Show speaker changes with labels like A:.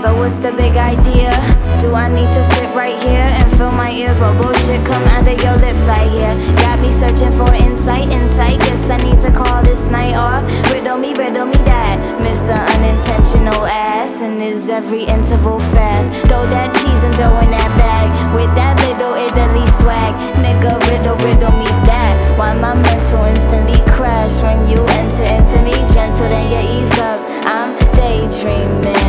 A: So what's the big idea? Do I need to sit right here and fill my ears while bullshit come out of your lips? I hear got me searching for insight, insight. Guess I need to call this night off. Riddle me, riddle me that, Mr. Unintentional ass. And is every interval fast? Throw that cheese and throw in that bag with that little Italy swag, nigga. Riddle, riddle me that. Why my mental instantly crash when you enter into me, gentle then you ease up. I'm daydreaming.